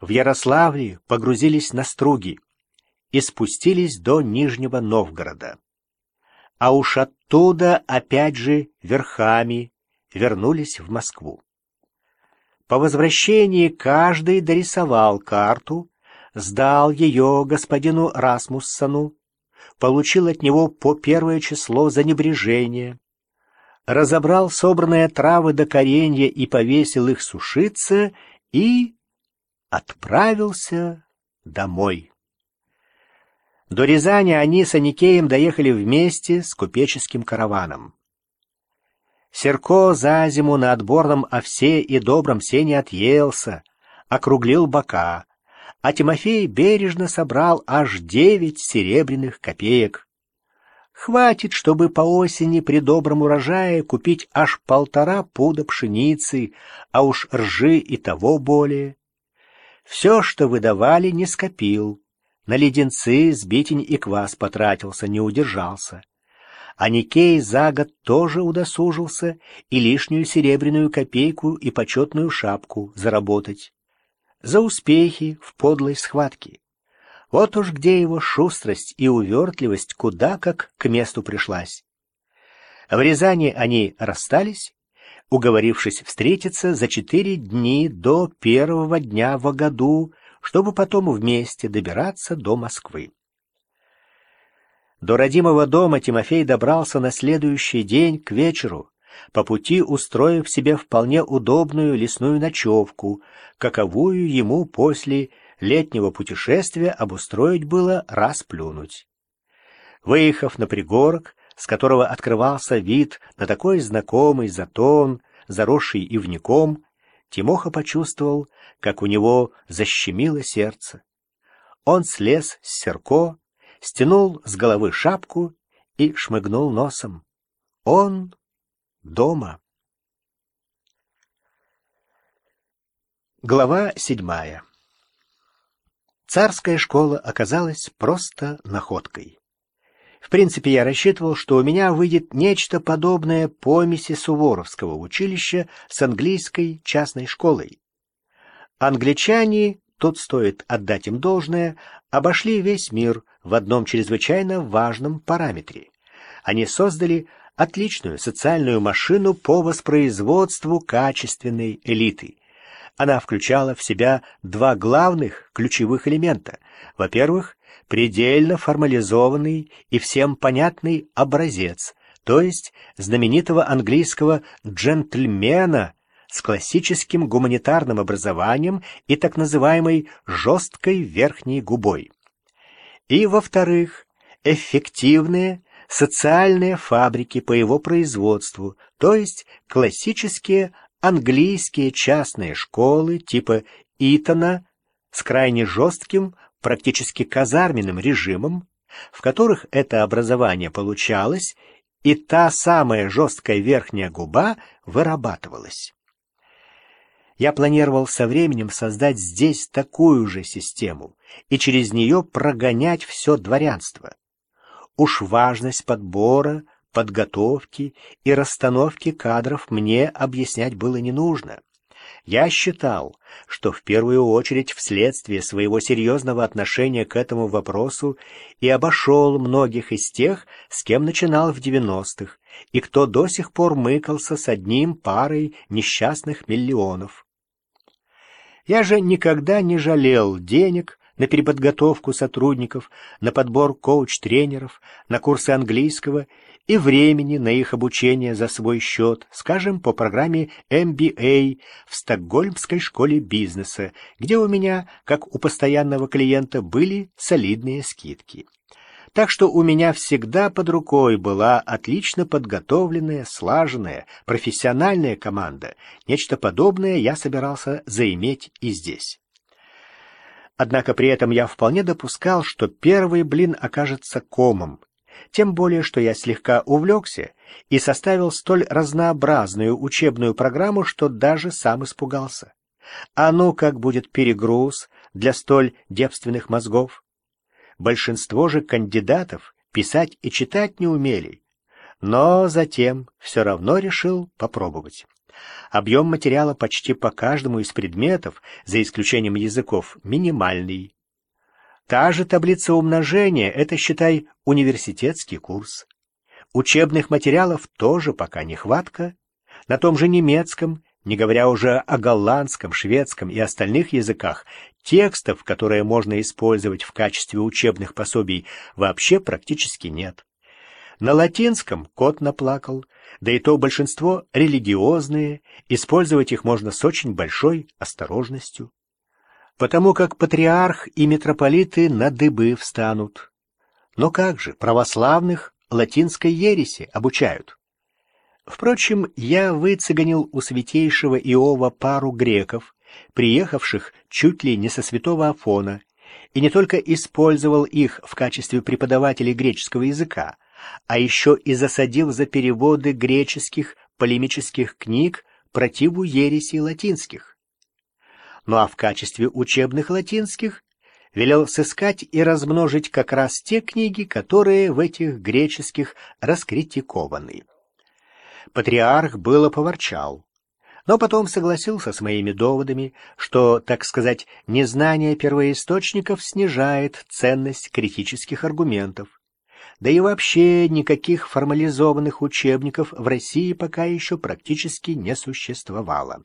в Ярославле погрузились на струги и спустились до Нижнего Новгорода. А уж оттуда опять же верхами вернулись в Москву. По возвращении каждый дорисовал карту, сдал ее господину Расмуссону, получил от него по первое число за небрежение, разобрал собранные травы до коренья и повесил их сушиться и отправился домой. До Рязани они с Аникеем доехали вместе с купеческим караваном. Серко за зиму на отборном овсе и добром сене отъелся, округлил бока, а Тимофей бережно собрал аж девять серебряных копеек. Хватит, чтобы по осени при добром урожае купить аж полтора пуда пшеницы, а уж ржи и того более. Все, что выдавали, не скопил. На леденцы, сбитень и квас потратился, не удержался. А Никей за год тоже удосужился и лишнюю серебряную копейку и почетную шапку заработать. За успехи в подлой схватке. Вот уж где его шустрость и увертливость куда как к месту пришлась. В Рязани они расстались, уговорившись встретиться за четыре дни до первого дня в году, чтобы потом вместе добираться до Москвы. До родимого дома Тимофей добрался на следующий день к вечеру, по пути устроив себе вполне удобную лесную ночевку, каковую ему после летнего путешествия обустроить было расплюнуть. Выехав на пригорок, с которого открывался вид на такой знакомый затон, заросший ивником, Тимоха почувствовал, как у него защемило сердце. Он слез с серко, стянул с головы шапку и шмыгнул носом. Он дома. Глава седьмая Царская школа оказалась просто находкой. В принципе, я рассчитывал, что у меня выйдет нечто подобное помеси Суворовского училища с английской частной школой. Англичане, тут стоит отдать им должное, обошли весь мир в одном чрезвычайно важном параметре. Они создали отличную социальную машину по воспроизводству качественной элиты. Она включала в себя два главных ключевых элемента. Во-первых, предельно формализованный и всем понятный образец, то есть знаменитого английского джентльмена с классическим гуманитарным образованием и так называемой жесткой верхней губой. И, во-вторых, эффективные социальные фабрики по его производству, то есть классические английские частные школы типа Итона с крайне жестким практически казарменным режимом, в которых это образование получалось, и та самая жесткая верхняя губа вырабатывалась. Я планировал со временем создать здесь такую же систему и через нее прогонять все дворянство. Уж важность подбора, подготовки и расстановки кадров мне объяснять было не нужно. Я считал, что в первую очередь вследствие своего серьезного отношения к этому вопросу и обошел многих из тех, с кем начинал в 90-х, и кто до сих пор мыкался с одним парой несчастных миллионов. Я же никогда не жалел денег на переподготовку сотрудников, на подбор коуч-тренеров, на курсы английского и времени на их обучение за свой счет, скажем, по программе MBA в Стокгольмской школе бизнеса, где у меня, как у постоянного клиента, были солидные скидки. Так что у меня всегда под рукой была отлично подготовленная, слаженная, профессиональная команда. Нечто подобное я собирался заиметь и здесь. Однако при этом я вполне допускал, что первый блин окажется комом, тем более, что я слегка увлекся и составил столь разнообразную учебную программу, что даже сам испугался. А ну как будет перегруз для столь девственных мозгов? Большинство же кандидатов писать и читать не умели, но затем все равно решил попробовать. Объем материала почти по каждому из предметов, за исключением языков, минимальный. Та же таблица умножения — это, считай, университетский курс. Учебных материалов тоже пока нехватка. На том же немецком, не говоря уже о голландском, шведском и остальных языках, текстов, которые можно использовать в качестве учебных пособий, вообще практически нет. На латинском кот наплакал, да и то большинство религиозные, использовать их можно с очень большой осторожностью. Потому как патриарх и митрополиты на дыбы встанут. Но как же, православных латинской ереси обучают? Впрочем, я выцеганил у святейшего Иова пару греков, приехавших чуть ли не со святого Афона, и не только использовал их в качестве преподавателей греческого языка, а еще и засадил за переводы греческих полемических книг противу ереси латинских. Ну а в качестве учебных латинских велел сыскать и размножить как раз те книги, которые в этих греческих раскритикованы. Патриарх было поворчал, но потом согласился с моими доводами, что, так сказать, незнание первоисточников снижает ценность критических аргументов. Да и вообще никаких формализованных учебников в России пока еще практически не существовало.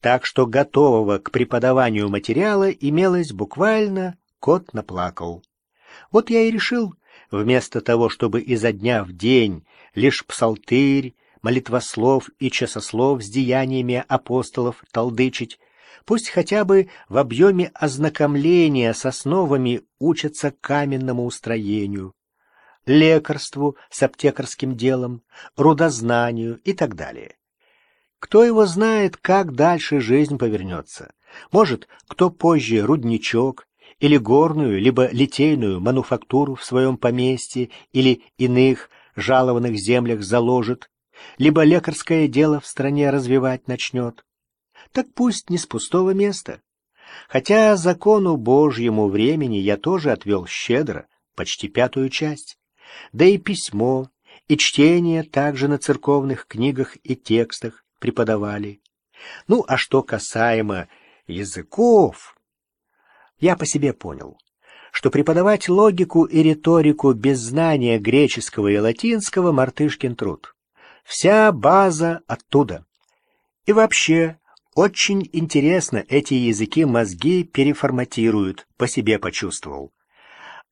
Так что готового к преподаванию материала имелось буквально «кот наплакал». Вот я и решил, вместо того, чтобы изо дня в день лишь псалтырь, молитвослов и часослов с деяниями апостолов толдычить, пусть хотя бы в объеме ознакомления с основами учатся каменному устроению, лекарству с аптекарским делом, рудознанию и так далее. Кто его знает, как дальше жизнь повернется. Может, кто позже рудничок или горную, либо литейную мануфактуру в своем поместье или иных жалованных землях заложит, либо лекарское дело в стране развивать начнет. Так пусть не с пустого места. Хотя закону Божьему времени я тоже отвел щедро, почти пятую часть да и письмо, и чтение также на церковных книгах и текстах преподавали. Ну, а что касаемо языков, я по себе понял, что преподавать логику и риторику без знания греческого и латинского — мартышкин труд. Вся база оттуда. И вообще, очень интересно эти языки мозги переформатируют, по себе почувствовал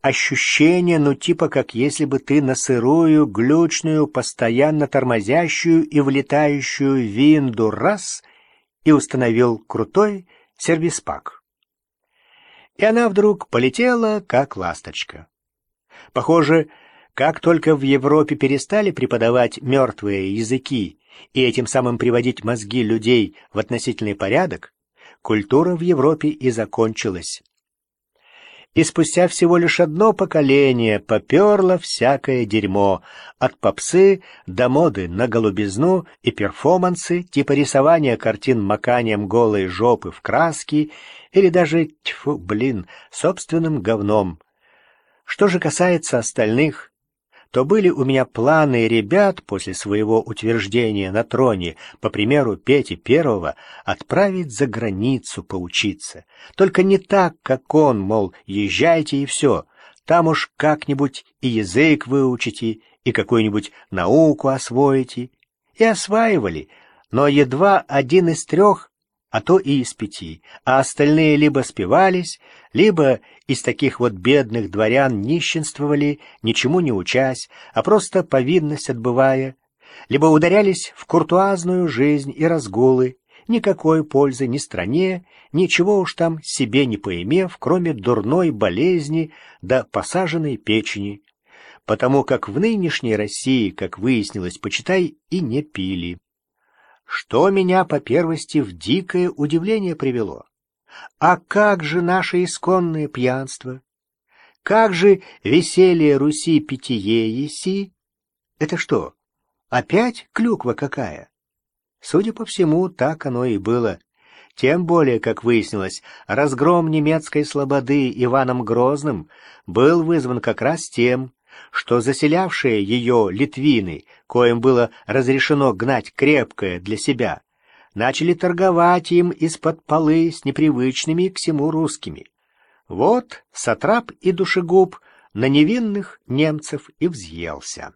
ощущение, ну типа как если бы ты на сырую, глючную, постоянно тормозящую и влетающую винду раз и установил крутой сервиспак. И она вдруг полетела, как ласточка. Похоже, как только в Европе перестали преподавать мертвые языки и этим самым приводить мозги людей в относительный порядок, культура в Европе и закончилась и спустя всего лишь одно поколение поперло всякое дерьмо, от попсы до моды на голубизну и перформансы, типа рисования картин маканием голой жопы в краски или даже, тьфу, блин, собственным говном. Что же касается остальных, то были у меня планы ребят после своего утверждения на троне, по примеру Пети Первого, отправить за границу поучиться. Только не так, как он, мол, езжайте и все. Там уж как-нибудь и язык выучите, и какую-нибудь науку освоите. И осваивали, но едва один из трех а то и из пяти, а остальные либо спивались, либо из таких вот бедных дворян нищенствовали, ничему не учась, а просто повинность отбывая, либо ударялись в куртуазную жизнь и разгулы, никакой пользы ни стране, ничего уж там себе не поимев, кроме дурной болезни да посаженной печени, потому как в нынешней России, как выяснилось, почитай, и не пили что меня по первости в дикое удивление привело. А как же наше исконное пьянство? Как же веселье Руси питье еси? Это что, опять клюква какая? Судя по всему, так оно и было. Тем более, как выяснилось, разгром немецкой слободы Иваном Грозным был вызван как раз тем, что заселявшие ее литвины, коим было разрешено гнать крепкое для себя, начали торговать им из-под полы с непривычными к всему русскими. Вот сатрап и душегуб на невинных немцев и взъелся.